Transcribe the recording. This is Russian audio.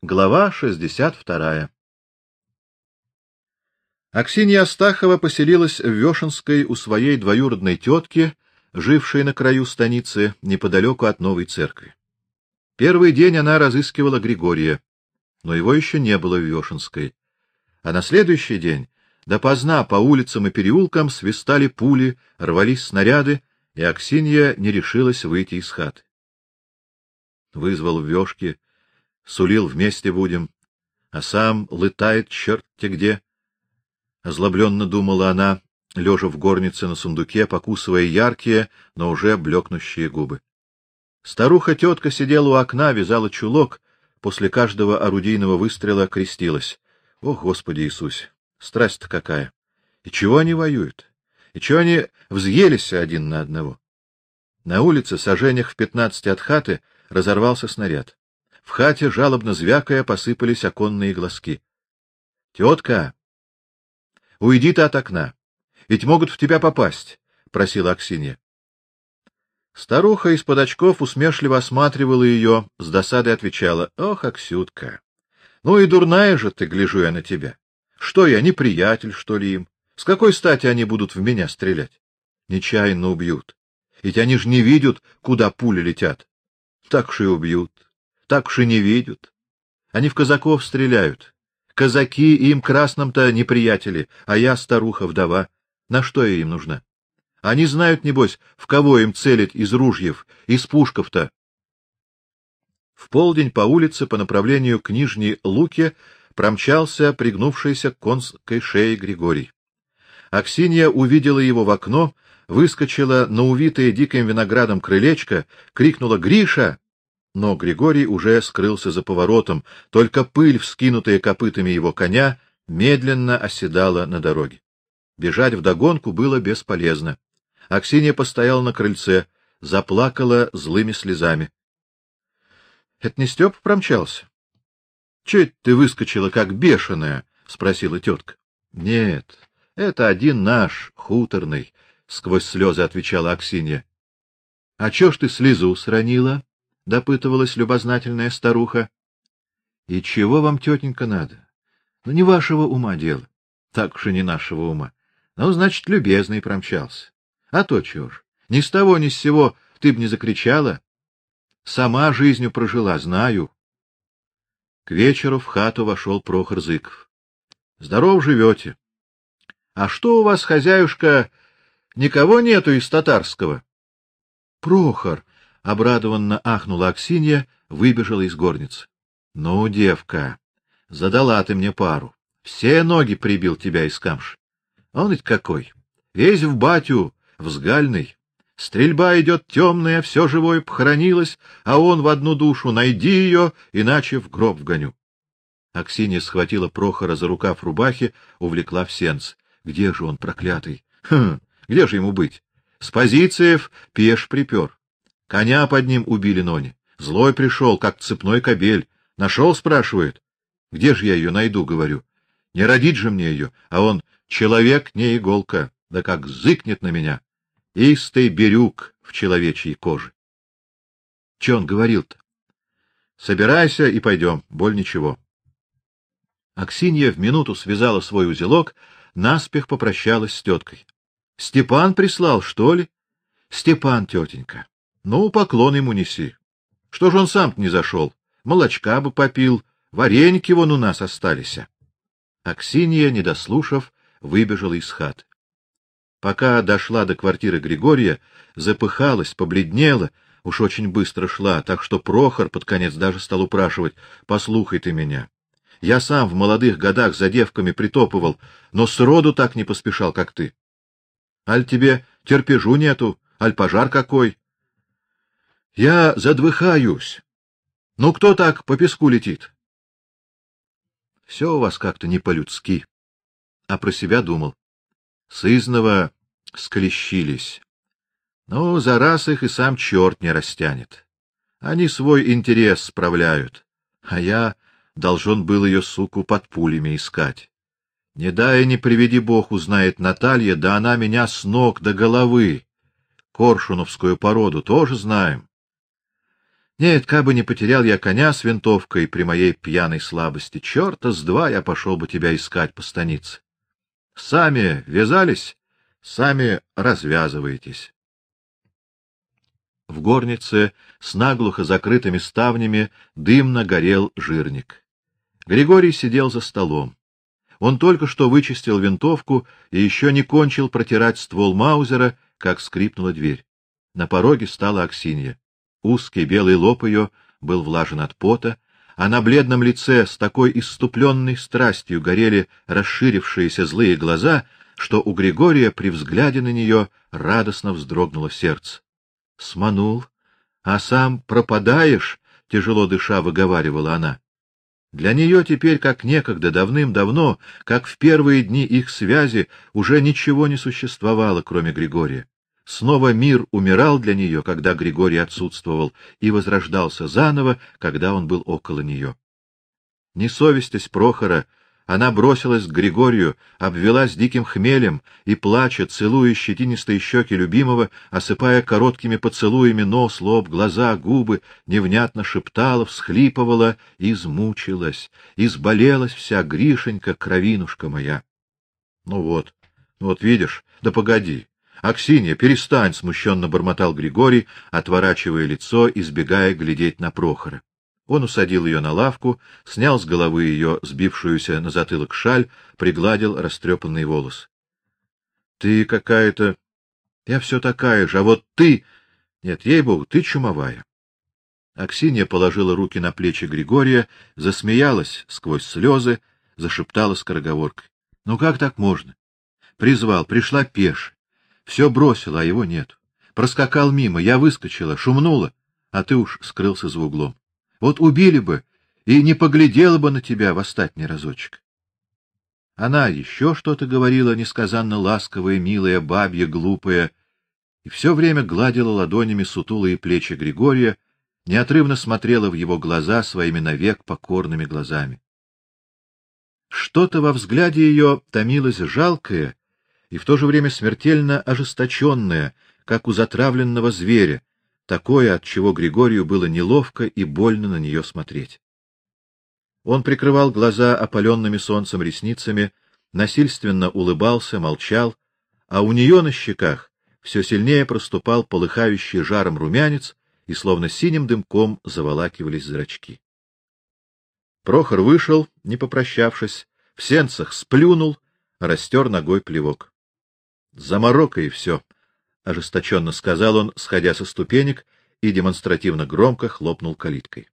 Глава 62. Аксинья Астахова поселилась в Вешенской у своей двоюродной тетки, жившей на краю станицы, неподалеку от новой церкви. Первый день она разыскивала Григория, но его еще не было в Вешенской. А на следующий день допоздна по улицам и переулкам свистали пули, рвались снаряды, и Аксинья не решилась выйти из хаты. Вызвал в Вешке сулил вместе будем, а сам лытает черт-те где. Озлобленно думала она, лежа в горнице на сундуке, покусывая яркие, но уже блекнущие губы. Старуха-тетка сидела у окна, вязала чулок, после каждого орудийного выстрела крестилась. О, Господи Иисусе, страсть-то какая! И чего они воюют? И чего они взъелись один на одного? На улице, сожжениях в пятнадцати от хаты, разорвался снаряд. В хате, жалобно звякая, посыпались оконные глазки. — Тетка! — Уйди ты от окна. Ведь могут в тебя попасть, — просила Аксинья. Старуха из-под очков усмешливо осматривала ее, с досадой отвечала. — Ох, Аксютка! Ну и дурная же ты, гляжу я на тебя. Что я, неприятель, что ли, им? С какой стати они будут в меня стрелять? Нечаянно убьют. Ведь они же не видят, куда пули летят. Так же и убьют так уж и не видят. Они в казаков стреляют. Казаки им красным-то неприятели, а я старуха-вдова. На что я им нужна? Они знают, небось, в кого им целить из ружьев, из пушков-то. В полдень по улице по направлению к Нижней Луке промчался пригнувшийся к конской шее Григорий. Аксинья увидела его в окно, выскочила на увитое диким виноградом крылечко, крикнула «Гриша!» Но Григорий уже скрылся за поворотом, только пыль, вскинутая копытами его коня, медленно оседала на дороге. Бежать вдогонку было бесполезно. Аксинья постояла на крыльце, заплакала злыми слезами. — Это не Степ промчался? — Чуть ты выскочила, как бешеная? — спросила тетка. — Нет, это один наш, хуторный, — сквозь слезы отвечала Аксинья. — А чё ж ты слезу сранила? Допытывалась любознательная старуха. И чего вам, тетенька, надо? Ну не вашего ума дело. Так уж и не нашего ума. Ну, значит, любезный промчался. А то чего ж? Ни с того ни с сего ты б не закричала. Сама жизнью прожила, знаю. К вечеру в хату вошел Прохор Зыков. Здоров живете. А что у вас, хозяюшка, никого нету из татарского? Прохор, обрадованно ахнула Аксинья, выбежала из горницы. Ну, девка, задала ты мне пару. Все ноги прибил тебя из камш. Он ведь какой! Весь в батю, взгальный. Стрельба идет темная, все живое похоронилось, а он в одну душу найди ее, иначе в гроб вгоню. Аксинья схватила Прохора за рукав рубахи, увлекла в сенц. Где же он, проклятый? Хм, где же ему быть? С позициев пеш припер. Коня под ним убили Нони. Злой пришел, как цепной кобель. Нашел, спрашивает. Где же я ее найду, говорю. Не родить же мне ее, а он человек, не иголка. Да как зыкнет на меня. Истый берюк в человечьей коже. Че он говорил-то? Собирайся и пойдем, боль ничего. Аксинья в минуту связала свой узелок, наспех попрощалась с теткой. Степан прислал, что ли? Степан, тетенька. Ну, поклон ему неси. Что ж он сам не зашел? Молочка бы попил, вареньки вон у нас остались. Аксинья, не дослушав, выбежала из хаты. Пока дошла до квартиры Григория, запыхалась, побледнела, уж очень быстро шла, так что Прохор под конец даже стал упрашивать: "Послухай ты меня. Я сам в молодых годах за девками притопывал, но сроду так не поспешал, как ты. Аль тебе терпежу нету, аль пожар какой, я задвыхаюсь. Ну кто так по песку летит? Все у вас как-то не по-людски. А про себя думал. Сызново склещились. Ну, за раз их и сам черт не растянет. Они свой интерес справляют, а я должен был ее суку под пулями искать. Не дай не приведи Бог узнает Наталья, да она меня с ног до головы. Коршуновскую породу тоже знаем. Нет, кабы не потерял я коня с винтовкой при моей пьяной слабости, черта с два я пошел бы тебя искать по станице. Сами вязались, сами развязываетесь. В горнице с наглухо закрытыми ставнями дымно горел жирник. Григорий сидел за столом. Он только что вычистил винтовку и еще не кончил протирать ствол маузера, как скрипнула дверь. На пороге стала Аксинья. Узкий белый лоб ее был влажен от пота, а на бледном лице с такой иступленной страстью горели расширившиеся злые глаза, что у Григория при взгляде на нее радостно вздрогнуло сердце. Сманул, а сам пропадаешь, тяжело дыша выговаривала она. Для нее теперь, как некогда давным-давно, как в первые дни их связи, уже ничего не существовало, кроме Григория. Снова мир умирал для нее, когда Григорий отсутствовал, и возрождался заново, когда он был около нее. Не совестясь Прохора, она бросилась к Григорию, обвелась диким хмелем и, плача, целуя щетинистые щеки любимого, осыпая короткими поцелуями нос, лоб, глаза, губы, невнятно шептала, всхлипывала, измучилась, изболелась вся Гришенька, кровинушка моя. Ну вот, ну вот видишь, да погоди. Аксинья, перестань, смущенно бормотал Григорий, отворачивая лицо, избегая глядеть на Прохора. Он усадил ее на лавку, снял с головы ее сбившуюся на затылок шаль, пригладил растрепанные волосы. Ты какая-то Я все такая же, а вот ты Нет, ей-богу, ты чумовая. Аксинья положила руки на плечи Григория, засмеялась сквозь слезы, зашептала скороговоркой: "Ну как так можно? Призвал, пришла пеш. Все бросила, а его нет. Проскакал мимо, я выскочила, шумнула, а ты уж скрылся за углом. Вот убили бы, и не поглядела бы на тебя в остатний разочек. Она еще что-то говорила несказанно ласковое, милое, бабье, глупое, и все время гладила ладонями сутулые плечи Григория, неотрывно смотрела в его глаза своими навек покорными глазами. Что-то во взгляде ее томилось жалкое и в то же время смертельно ожесточенное, как у затравленного зверя, такое, от чего Григорию было неловко и больно на нее смотреть. Он прикрывал глаза опаленными солнцем ресницами, насильственно улыбался, молчал, а у нее на щеках все сильнее проступал полыхающий жаром румянец, и словно синим дымком заволакивались зрачки. Прохор вышел, не попрощавшись, в сенцах сплюнул, растер ногой плевок. Заморока и все ожесточенно сказал он, сходя со ступенек и демонстративно громко хлопнул калиткой.